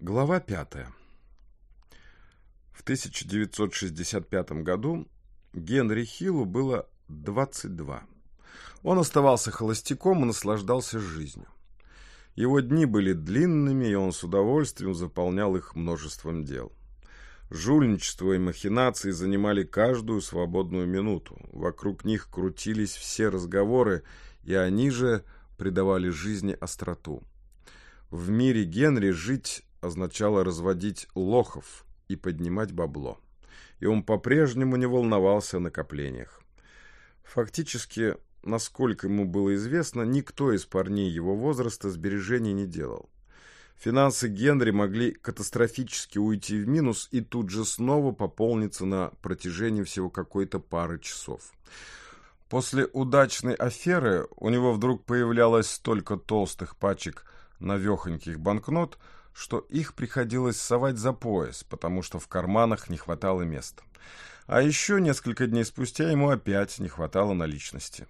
Глава пятая. В 1965 году Генри Хиллу было 22. Он оставался холостяком и наслаждался жизнью. Его дни были длинными, и он с удовольствием заполнял их множеством дел. Жульничество и махинации занимали каждую свободную минуту. Вокруг них крутились все разговоры, и они же придавали жизни остроту. В мире Генри жить означало разводить лохов и поднимать бабло. И он по-прежнему не волновался о накоплениях. Фактически, насколько ему было известно, никто из парней его возраста сбережений не делал. Финансы Генри могли катастрофически уйти в минус и тут же снова пополниться на протяжении всего какой-то пары часов. После удачной аферы у него вдруг появлялось столько толстых пачек навехоньких банкнот, что их приходилось совать за пояс, потому что в карманах не хватало места. А еще несколько дней спустя ему опять не хватало наличности.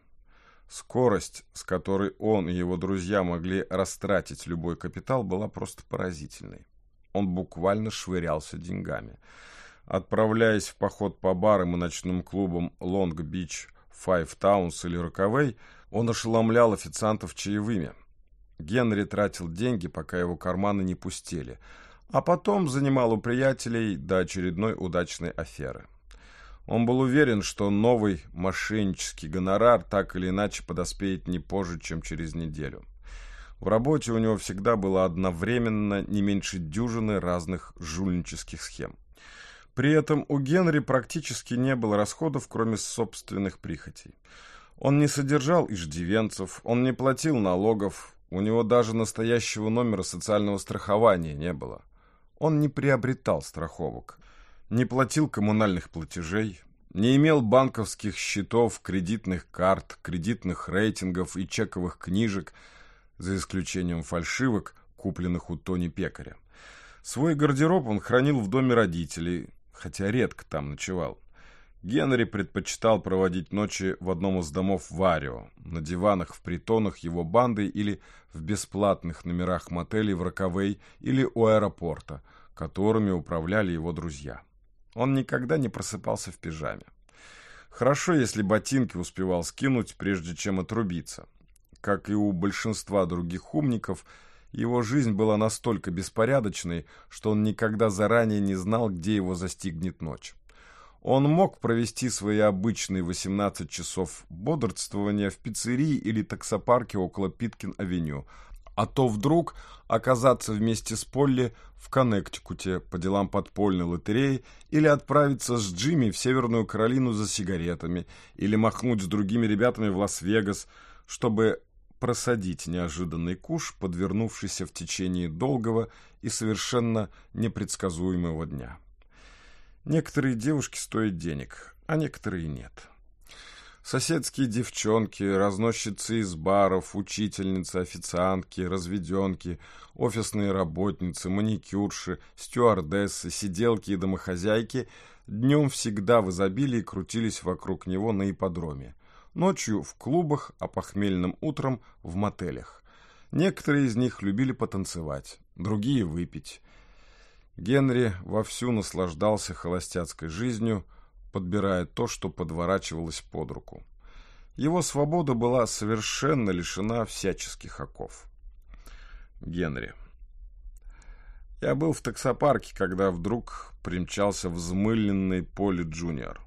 Скорость, с которой он и его друзья могли растратить любой капитал, была просто поразительной. Он буквально швырялся деньгами. Отправляясь в поход по барам и ночным клубам Лонг-Бич, Файв Таунс или Роковей, он ошеломлял официантов чаевыми. Генри тратил деньги, пока его карманы не пустели, а потом занимал у приятелей до очередной удачной аферы. Он был уверен, что новый мошеннический гонорар так или иначе подоспеет не позже, чем через неделю. В работе у него всегда было одновременно не меньше дюжины разных жульнических схем. При этом у Генри практически не было расходов, кроме собственных прихотей. Он не содержал иждивенцев, он не платил налогов, у него даже настоящего номера социального страхования не было. Он не приобретал страховок не платил коммунальных платежей, не имел банковских счетов, кредитных карт, кредитных рейтингов и чековых книжек, за исключением фальшивок, купленных у Тони Пекаря. Свой гардероб он хранил в доме родителей, хотя редко там ночевал. Генри предпочитал проводить ночи в одном из домов Варио, на диванах в притонах его банды или в бесплатных номерах мотелей в Роковей или у аэропорта, которыми управляли его друзья. Он никогда не просыпался в пижаме. Хорошо, если ботинки успевал скинуть, прежде чем отрубиться. Как и у большинства других умников, его жизнь была настолько беспорядочной, что он никогда заранее не знал, где его застигнет ночь. Он мог провести свои обычные 18 часов бодрствования в пиццерии или таксопарке около Питкин-авеню, а то вдруг оказаться вместе с Полли в Коннектикуте по делам подпольной лотереи или отправиться с Джимми в Северную Каролину за сигаретами или махнуть с другими ребятами в Лас-Вегас, чтобы просадить неожиданный куш, подвернувшийся в течение долгого и совершенно непредсказуемого дня. Некоторые девушки стоят денег, а некоторые нет. Соседские девчонки, разносчицы из баров, учительницы, официантки, разведенки, офисные работницы, маникюрши, стюардессы, сиделки и домохозяйки днем всегда в изобилии крутились вокруг него на ипподроме. Ночью в клубах, а похмельным утром в мотелях. Некоторые из них любили потанцевать, другие выпить. Генри вовсю наслаждался холостяцкой жизнью, подбирая то, что подворачивалось под руку. Его свобода была совершенно лишена всяческих оков. Генри. Я был в таксопарке, когда вдруг примчался взмыленный Поли Джуниор.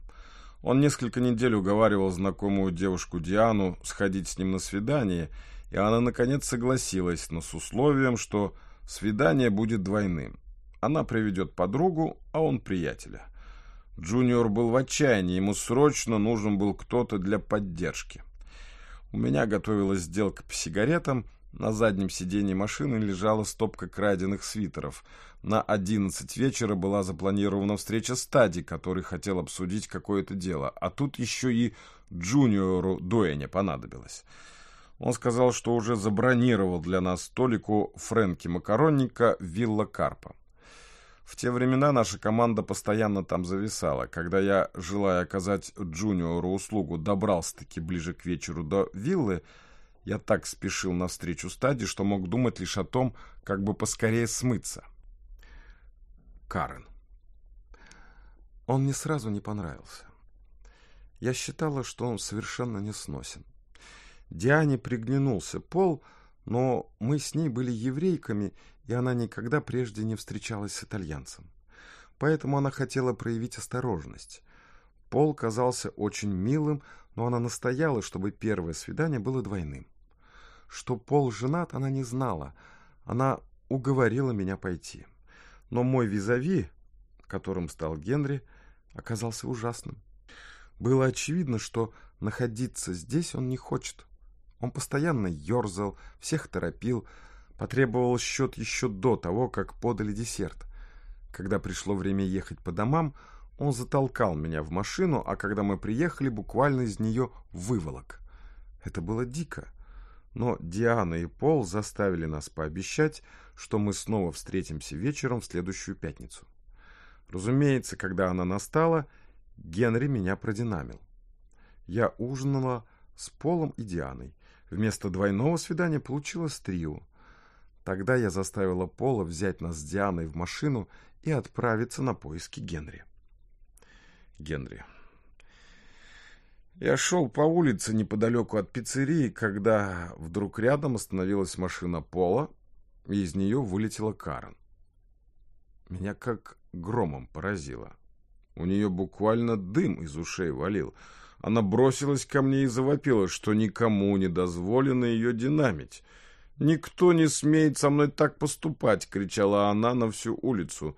Он несколько недель уговаривал знакомую девушку Диану сходить с ним на свидание, и она, наконец, согласилась, но с условием, что свидание будет двойным. Она приведет подругу, а он приятеля. Джуниор был в отчаянии, ему срочно нужен был кто-то для поддержки. У меня готовилась сделка по сигаретам, на заднем сиденье машины лежала стопка краденных свитеров. На одиннадцать вечера была запланирована встреча с Тади, который хотел обсудить какое-то дело, а тут еще и Джуниору Дуэне понадобилось. Он сказал, что уже забронировал для нас столику Фрэнки Макаронника Вилла Карпа. В те времена наша команда постоянно там зависала. Когда я, желая оказать Джуниору услугу, добрался-таки ближе к вечеру до виллы, я так спешил навстречу стадии, что мог думать лишь о том, как бы поскорее смыться. Карен. Он мне сразу не понравился. Я считала, что он совершенно не сносен. Диане приглянулся Пол, но мы с ней были еврейками, и она никогда прежде не встречалась с итальянцем. Поэтому она хотела проявить осторожность. Пол казался очень милым, но она настояла, чтобы первое свидание было двойным. Что Пол женат, она не знала. Она уговорила меня пойти. Но мой визави, которым стал Генри, оказался ужасным. Было очевидно, что находиться здесь он не хочет. Он постоянно ерзал, всех торопил, потребовал счет еще до того, как подали десерт. Когда пришло время ехать по домам, он затолкал меня в машину, а когда мы приехали, буквально из нее выволок. Это было дико. Но Диана и Пол заставили нас пообещать, что мы снова встретимся вечером в следующую пятницу. Разумеется, когда она настала, Генри меня продинамил. Я ужинала с Полом и Дианой. Вместо двойного свидания получилось трио. Тогда я заставила Пола взять нас с Дианой в машину и отправиться на поиски Генри. Генри. Я шел по улице неподалеку от пиццерии, когда вдруг рядом остановилась машина Пола, и из нее вылетела Карен. Меня как громом поразило. У нее буквально дым из ушей валил. Она бросилась ко мне и завопила, что никому не дозволено ее динамить. «Никто не смеет со мной так поступать!» — кричала она на всю улицу.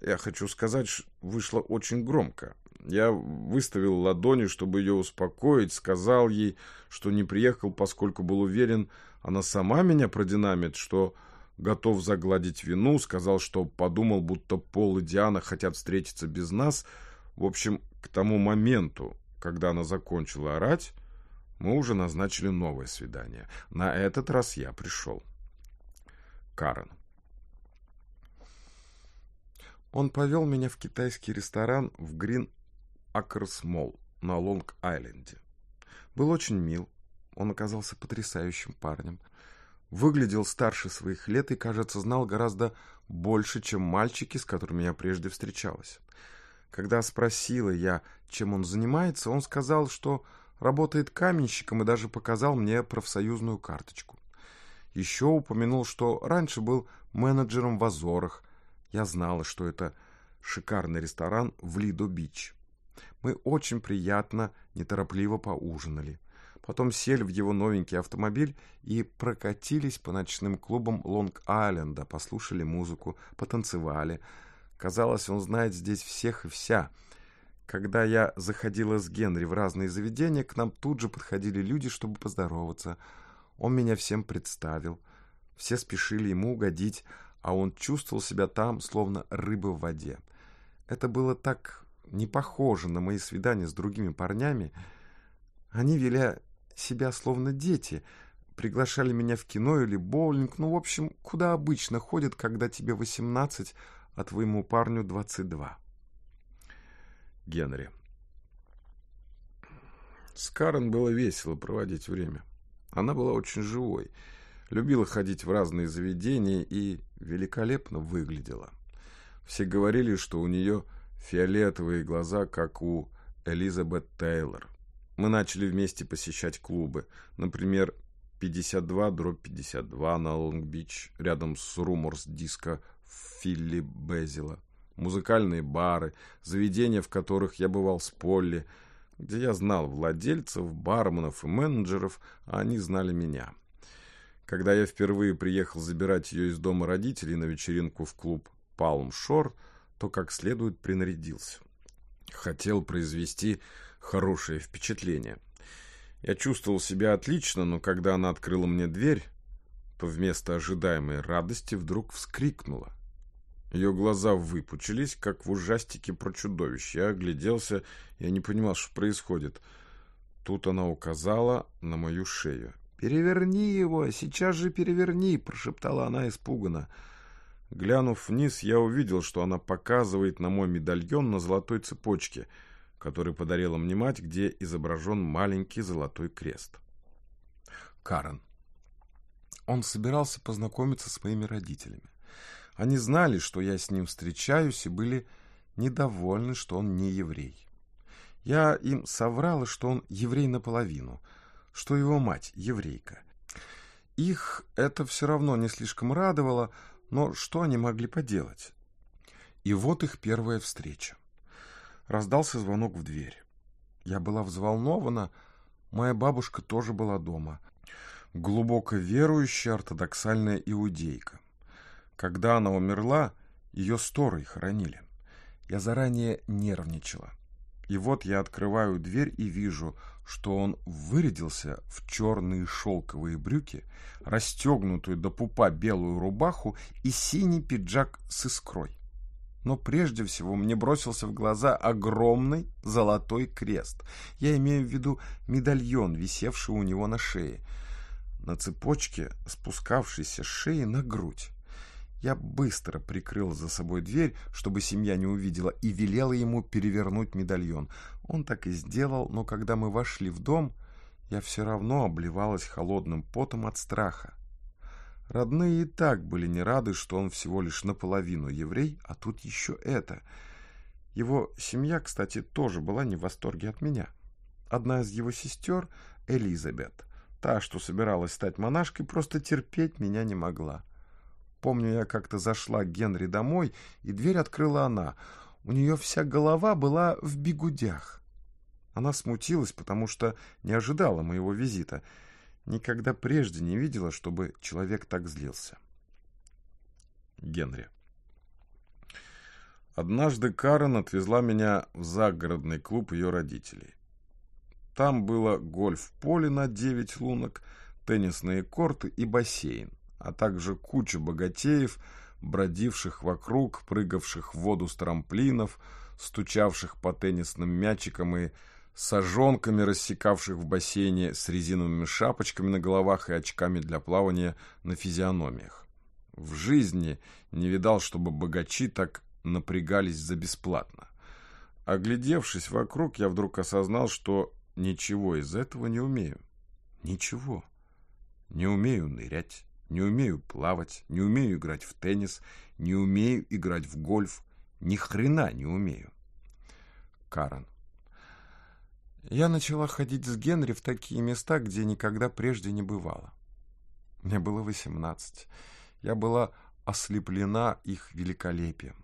Я хочу сказать, вышло очень громко. Я выставил ладони, чтобы ее успокоить, сказал ей, что не приехал, поскольку был уверен, она сама меня продинамит, что готов загладить вину, сказал, что подумал, будто Пол и Диана хотят встретиться без нас. В общем, к тому моменту, когда она закончила орать, мы уже назначили новое свидание. На этот раз я пришел. Карен. Он повел меня в китайский ресторан в Грин Акерс Молл на Лонг-Айленде. Был очень мил. Он оказался потрясающим парнем. Выглядел старше своих лет и, кажется, знал гораздо больше, чем мальчики, с которыми я прежде встречалась. Когда спросила я, чем он занимается, он сказал, что работает каменщиком и даже показал мне профсоюзную карточку. Еще упомянул, что раньше был менеджером в Азорах, я знала, что это шикарный ресторан в Лидо-Бич. Мы очень приятно, неторопливо поужинали. Потом сели в его новенький автомобиль и прокатились по ночным клубам Лонг-Айленда, послушали музыку, потанцевали. Казалось, он знает здесь всех и вся. Когда я заходила с Генри в разные заведения, к нам тут же подходили люди, чтобы поздороваться. Он меня всем представил. Все спешили ему угодить, а он чувствовал себя там, словно рыба в воде. Это было так не похоже на мои свидания с другими парнями. Они вели себя словно дети, приглашали меня в кино или боулинг, ну, в общем, куда обычно ходят, когда тебе 18, а твоему парню 22. Генри. С Карен было весело проводить время. Она была очень живой любила ходить в разные заведения и великолепно выглядела. Все говорили, что у нее фиолетовые глаза, как у Элизабет Тейлор. Мы начали вместе посещать клубы. Например, 52 дробь 52 на Лонг-Бич, рядом с Руморс Диско Филли Безила. Музыкальные бары, заведения, в которых я бывал с Полли, где я знал владельцев, барменов и менеджеров, а они знали меня. Когда я впервые приехал забирать ее из дома родителей на вечеринку в клуб «Палм Шор», то как следует принарядился. Хотел произвести хорошее впечатление. Я чувствовал себя отлично, но когда она открыла мне дверь, то вместо ожидаемой радости вдруг вскрикнула. Ее глаза выпучились, как в ужастике про чудовище. Я огляделся, я не понимал, что происходит. Тут она указала на мою шею. «Переверни его, сейчас же переверни!» — прошептала она испуганно. Глянув вниз, я увидел, что она показывает на мой медальон на золотой цепочке, который подарила мне мать, где изображен маленький золотой крест. Карен. Он собирался познакомиться с моими родителями. Они знали, что я с ним встречаюсь, и были недовольны, что он не еврей. Я им соврала, что он еврей наполовину, что его мать еврейка. Их это все равно не слишком радовало, но что они могли поделать? И вот их первая встреча. Раздался звонок в дверь. Я была взволнована, моя бабушка тоже была дома. Глубоко верующая ортодоксальная иудейка. Когда она умерла, ее сторой хоронили. Я заранее нервничала. И вот я открываю дверь и вижу, что он вырядился в черные шелковые брюки, расстегнутую до пупа белую рубаху и синий пиджак с искрой. Но прежде всего мне бросился в глаза огромный золотой крест. Я имею в виду медальон, висевший у него на шее. На цепочке, спускавшейся с шеи на грудь. Я быстро прикрыл за собой дверь, чтобы семья не увидела, и велел ему перевернуть медальон. Он так и сделал, но когда мы вошли в дом, я все равно обливалась холодным потом от страха. Родные и так были не рады, что он всего лишь наполовину еврей, а тут еще это. Его семья, кстати, тоже была не в восторге от меня. Одна из его сестер, Элизабет, та, что собиралась стать монашкой, просто терпеть меня не могла. Помню, я как-то зашла к Генри домой, и дверь открыла она. У нее вся голова была в бегудях. Она смутилась, потому что не ожидала моего визита. Никогда прежде не видела, чтобы человек так злился. Генри. Однажды Карен отвезла меня в загородный клуб ее родителей. Там было гольф-поле на девять лунок, теннисные корты и бассейн а также куча богатеев, бродивших вокруг, прыгавших в воду с трамплинов, стучавших по теннисным мячикам и сожонками, рассекавших в бассейне с резиновыми шапочками на головах и очками для плавания на физиономиях. В жизни не видал, чтобы богачи так напрягались за бесплатно. Оглядевшись вокруг, я вдруг осознал, что ничего из этого не умею. Ничего. Не умею нырять, не умею плавать, не умею играть в теннис, не умею играть в гольф. Ни хрена не умею. Карен. Я начала ходить с Генри в такие места, где никогда прежде не бывала. Мне было восемнадцать. Я была ослеплена их великолепием.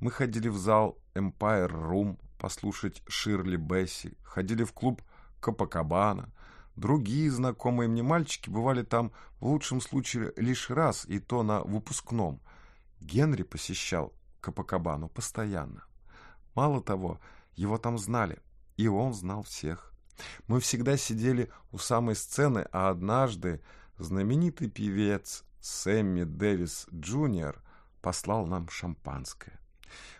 Мы ходили в зал Empire Room послушать Ширли Бесси, ходили в клуб Копакабана, Другие знакомые мне мальчики бывали там в лучшем случае лишь раз, и то на выпускном. Генри посещал Капакабану постоянно. Мало того, его там знали, и он знал всех. Мы всегда сидели у самой сцены, а однажды знаменитый певец Сэмми Дэвис Джуниор послал нам шампанское.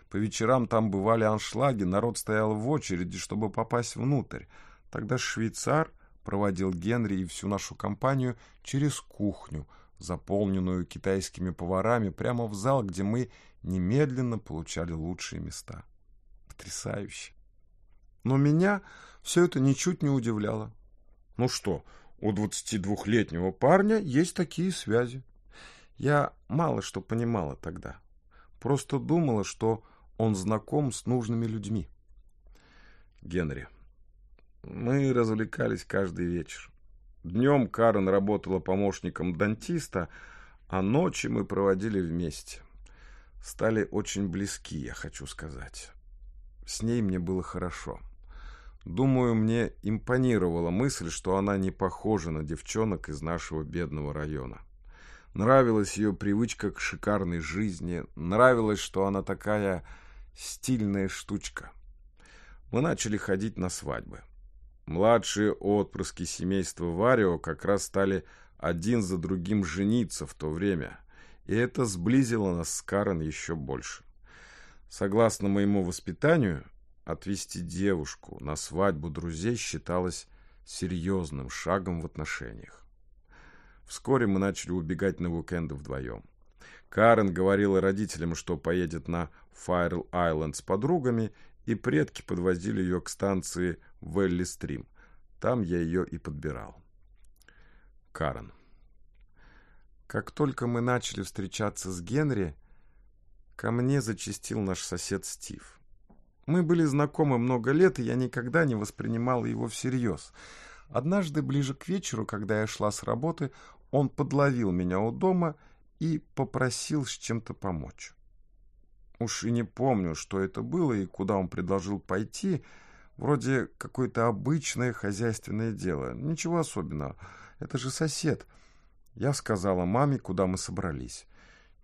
По вечерам там бывали аншлаги, народ стоял в очереди, чтобы попасть внутрь. Тогда швейцар проводил Генри и всю нашу компанию через кухню, заполненную китайскими поварами, прямо в зал, где мы немедленно получали лучшие места. Потрясающе. Но меня все это ничуть не удивляло. Ну что, у 22-летнего парня есть такие связи. Я мало что понимала тогда. Просто думала, что он знаком с нужными людьми. Генри. Мы развлекались каждый вечер. Днем Карен работала помощником дантиста, а ночи мы проводили вместе. Стали очень близки, я хочу сказать. С ней мне было хорошо. Думаю, мне импонировала мысль, что она не похожа на девчонок из нашего бедного района. Нравилась ее привычка к шикарной жизни, нравилось, что она такая стильная штучка. Мы начали ходить на свадьбы. Младшие отпрыски семейства Варио как раз стали один за другим жениться в то время, и это сблизило нас с Карен еще больше. Согласно моему воспитанию, отвести девушку на свадьбу друзей считалось серьезным шагом в отношениях. Вскоре мы начали убегать на уикенды вдвоем. Карен говорила родителям, что поедет на Файрл-Айленд с подругами, и предки подвозили ее к станции Велли-Стрим. Там я ее и подбирал. Карен. Как только мы начали встречаться с Генри, ко мне зачастил наш сосед Стив. Мы были знакомы много лет, и я никогда не воспринимал его всерьез. Однажды, ближе к вечеру, когда я шла с работы, он подловил меня у дома и попросил с чем-то помочь. Уж и не помню, что это было и куда он предложил пойти. Вроде какое-то обычное хозяйственное дело. Ничего особенного. Это же сосед. Я сказала маме, куда мы собрались.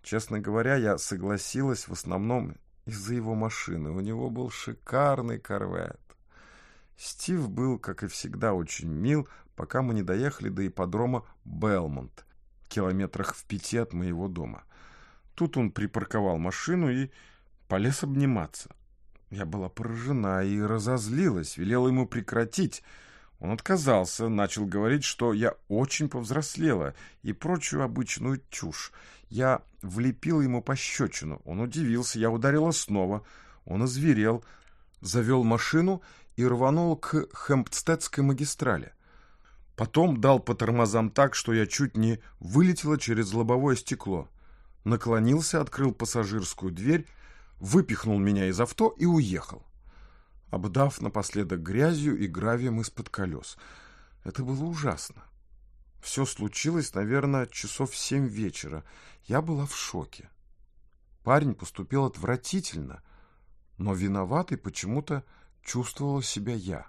Честно говоря, я согласилась в основном из-за его машины. У него был шикарный корвет. Стив был, как и всегда, очень мил, пока мы не доехали до ипподрома Белмонт, километрах в пяти от моего дома. Тут он припарковал машину и полез обниматься. Я была поражена и разозлилась, велела ему прекратить. Он отказался, начал говорить, что я очень повзрослела и прочую обычную чушь. Я влепила ему пощечину. Он удивился, я ударила снова. Он озверел, завел машину и рванул к Хэмпстедской магистрали. Потом дал по тормозам так, что я чуть не вылетела через лобовое стекло. Наклонился, открыл пассажирскую дверь, выпихнул меня из авто и уехал, обдав напоследок грязью и гравием из-под колес. Это было ужасно. Все случилось, наверное, часов семь вечера. Я была в шоке. Парень поступил отвратительно, но виноватый почему-то чувствовала себя я.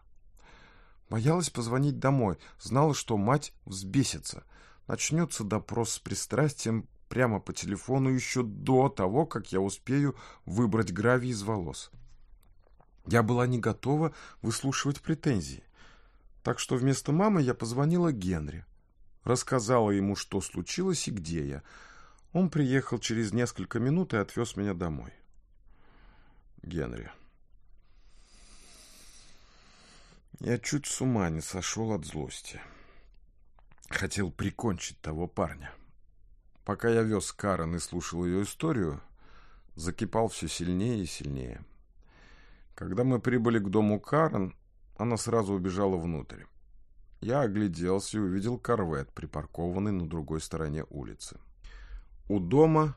Боялась позвонить домой, знала, что мать взбесится. Начнется допрос с пристрастием прямо по телефону еще до того, как я успею выбрать гравий из волос. Я была не готова выслушивать претензии. Так что вместо мамы я позвонила Генри. Рассказала ему, что случилось и где я. Он приехал через несколько минут и отвез меня домой. Генри. Я чуть с ума не сошел от злости. Хотел прикончить того парня. Пока я вез Карен и слушал ее историю, закипал все сильнее и сильнее. Когда мы прибыли к дому Карен, она сразу убежала внутрь. Я огляделся и увидел корвет, припаркованный на другой стороне улицы. У дома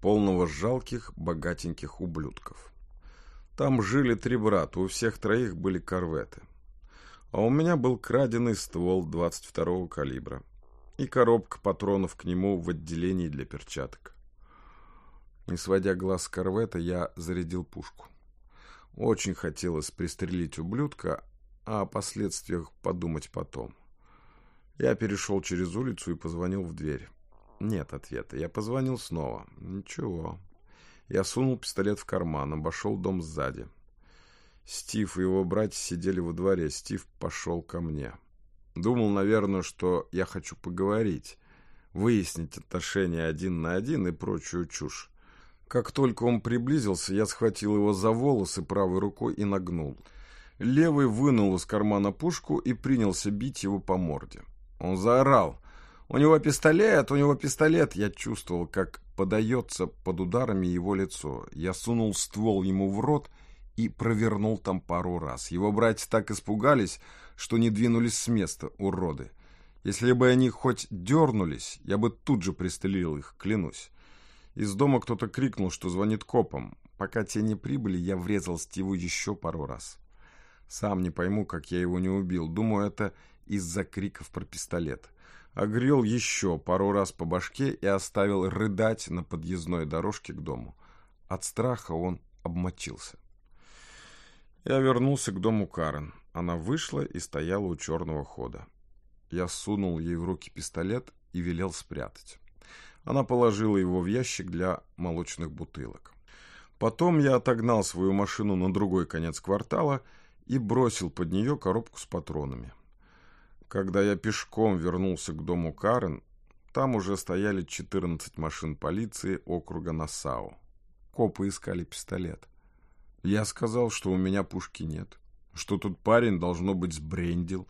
полного жалких, богатеньких ублюдков. Там жили три брата, у всех троих были корветы. А у меня был краденый ствол 22-го калибра и коробка патронов к нему в отделении для перчаток. Не сводя глаз с корвета, я зарядил пушку. Очень хотелось пристрелить ублюдка, а о последствиях подумать потом. Я перешел через улицу и позвонил в дверь. Нет ответа. Я позвонил снова. Ничего. Я сунул пистолет в карман, обошел дом сзади. Стив и его братья сидели во дворе. Стив пошел ко мне. Думал, наверное, что я хочу поговорить, выяснить отношения один на один и прочую чушь. Как только он приблизился, я схватил его за волосы правой рукой и нагнул. Левый вынул из кармана пушку и принялся бить его по морде. Он заорал. «У него пистолет! У него пистолет!» Я чувствовал, как подается под ударами его лицо. Я сунул ствол ему в рот и провернул там пару раз. Его братья так испугались, что не двинулись с места, уроды. Если бы они хоть дернулись, я бы тут же пристрелил их, клянусь. Из дома кто-то крикнул, что звонит копам. Пока те не прибыли, я врезал Стиву еще пару раз. Сам не пойму, как я его не убил. Думаю, это из-за криков про пистолет. Огрел еще пару раз по башке и оставил рыдать на подъездной дорожке к дому. От страха он обмочился. Я вернулся к дому Карен. Она вышла и стояла у черного хода. Я сунул ей в руки пистолет и велел спрятать. Она положила его в ящик для молочных бутылок. Потом я отогнал свою машину на другой конец квартала и бросил под нее коробку с патронами. Когда я пешком вернулся к дому Карен, там уже стояли 14 машин полиции округа Нассау. Копы искали пистолет. Я сказал, что у меня пушки нет что тут парень, должно быть, сбрендил.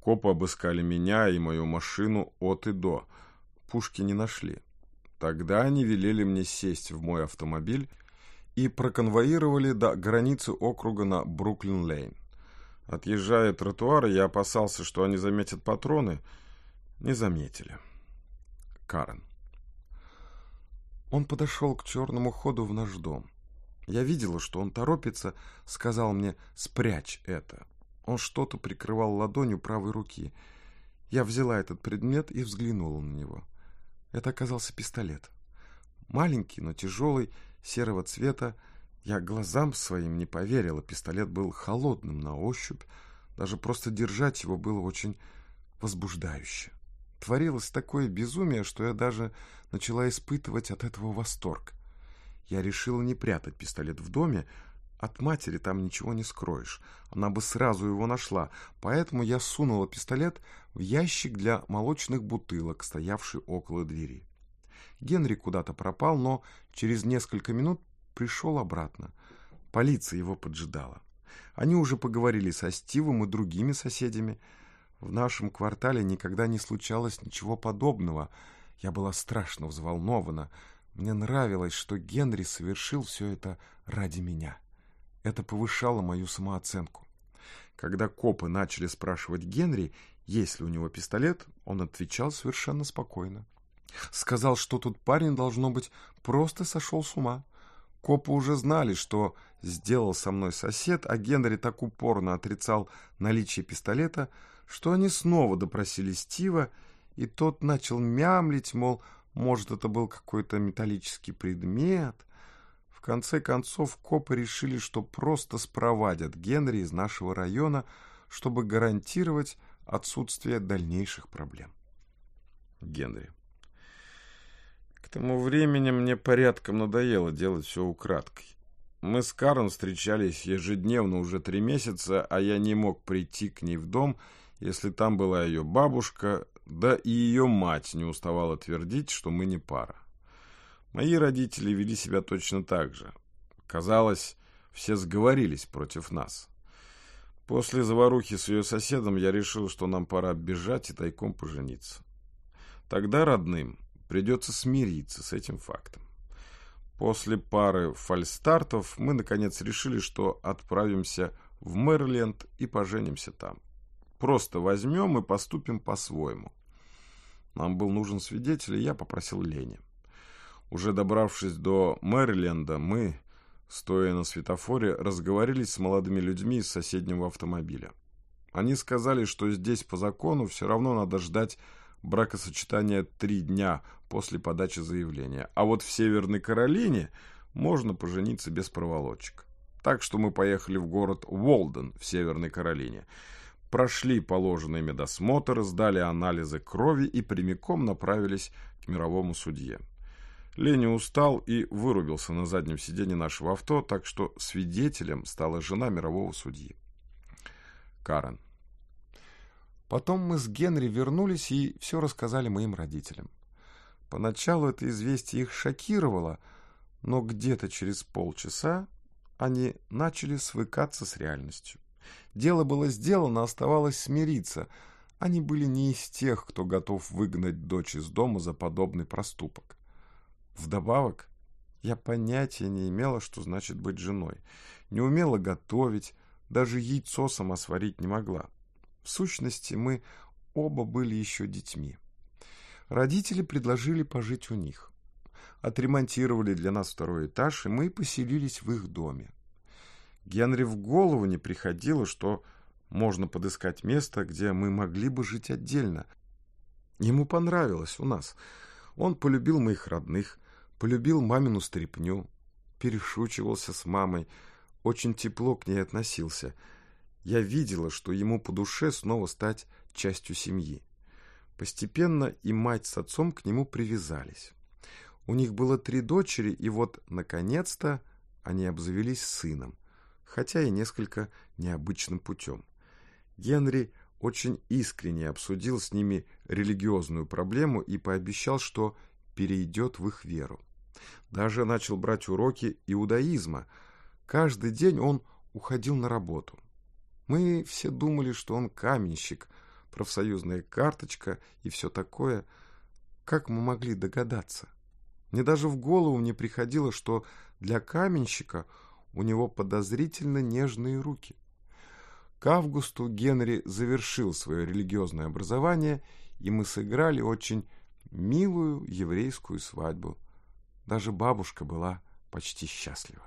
Копы обыскали меня и мою машину от и до. Пушки не нашли. Тогда они велели мне сесть в мой автомобиль и проконвоировали до границы округа на Бруклин-Лейн. Отъезжая от тротуара, я опасался, что они заметят патроны. Не заметили. Карен. Он подошел к черному ходу в наш дом. Я видела, что он торопится, сказал мне «спрячь это». Он что-то прикрывал ладонью правой руки. Я взяла этот предмет и взглянула на него. Это оказался пистолет. Маленький, но тяжелый, серого цвета. Я глазам своим не поверила. Пистолет был холодным на ощупь. Даже просто держать его было очень возбуждающе. Творилось такое безумие, что я даже начала испытывать от этого восторг. Я решила не прятать пистолет в доме, от матери там ничего не скроешь. Она бы сразу его нашла, поэтому я сунула пистолет в ящик для молочных бутылок, стоявший около двери. Генри куда-то пропал, но через несколько минут пришел обратно. Полиция его поджидала. Они уже поговорили со Стивом и другими соседями. В нашем квартале никогда не случалось ничего подобного. Я была страшно взволнована. Мне нравилось, что Генри совершил все это ради меня. Это повышало мою самооценку. Когда копы начали спрашивать Генри, есть ли у него пистолет, он отвечал совершенно спокойно. Сказал, что тут парень, должно быть, просто сошел с ума. Копы уже знали, что сделал со мной сосед, а Генри так упорно отрицал наличие пистолета, что они снова допросили Стива, и тот начал мямлить, мол, может, это был какой-то металлический предмет — конце концов, копы решили, что просто спровадят Генри из нашего района, чтобы гарантировать отсутствие дальнейших проблем. Генри. К тому времени мне порядком надоело делать все украдкой. Мы с Карен встречались ежедневно уже три месяца, а я не мог прийти к ней в дом, если там была ее бабушка, да и ее мать не уставала твердить, что мы не пара. Мои родители вели себя точно так же. Казалось, все сговорились против нас. После заварухи с ее соседом я решил, что нам пора бежать и тайком пожениться. Тогда родным придется смириться с этим фактом. После пары фальстартов мы, наконец, решили, что отправимся в Мэриленд и поженимся там. Просто возьмем и поступим по-своему. Нам был нужен свидетель, и я попросил Леня. Уже добравшись до Мэриленда, мы, стоя на светофоре, разговорились с молодыми людьми из соседнего автомобиля. Они сказали, что здесь по закону все равно надо ждать бракосочетания три дня после подачи заявления, а вот в Северной Каролине можно пожениться без проволочек. Так что мы поехали в город Уолден в Северной Каролине, прошли положенный медосмотр, сдали анализы крови и прямиком направились к мировому судье. Леня устал и вырубился на заднем сиденье нашего авто, так что свидетелем стала жена мирового судьи. Карен. Потом мы с Генри вернулись и все рассказали моим родителям. Поначалу это известие их шокировало, но где-то через полчаса они начали свыкаться с реальностью. Дело было сделано, оставалось смириться. Они были не из тех, кто готов выгнать дочь из дома за подобный проступок. Вдобавок, я понятия не имела, что значит быть женой. Не умела готовить, даже яйцо сама сварить не могла. В сущности, мы оба были еще детьми. Родители предложили пожить у них. Отремонтировали для нас второй этаж, и мы поселились в их доме. Генри в голову не приходило, что можно подыскать место, где мы могли бы жить отдельно. Ему понравилось у нас. Он полюбил моих родных, Полюбил мамину стряпню, перешучивался с мамой, очень тепло к ней относился. Я видела, что ему по душе снова стать частью семьи. Постепенно и мать с отцом к нему привязались. У них было три дочери, и вот, наконец-то, они обзавелись сыном, хотя и несколько необычным путем. Генри очень искренне обсудил с ними религиозную проблему и пообещал, что перейдет в их веру. Даже начал брать уроки иудаизма. Каждый день он уходил на работу. Мы все думали, что он каменщик, профсоюзная карточка и все такое. Как мы могли догадаться? Мне даже в голову не приходило, что для каменщика у него подозрительно нежные руки. К августу Генри завершил свое религиозное образование, и мы сыграли очень милую еврейскую свадьбу. Даже бабушка была почти счастлива.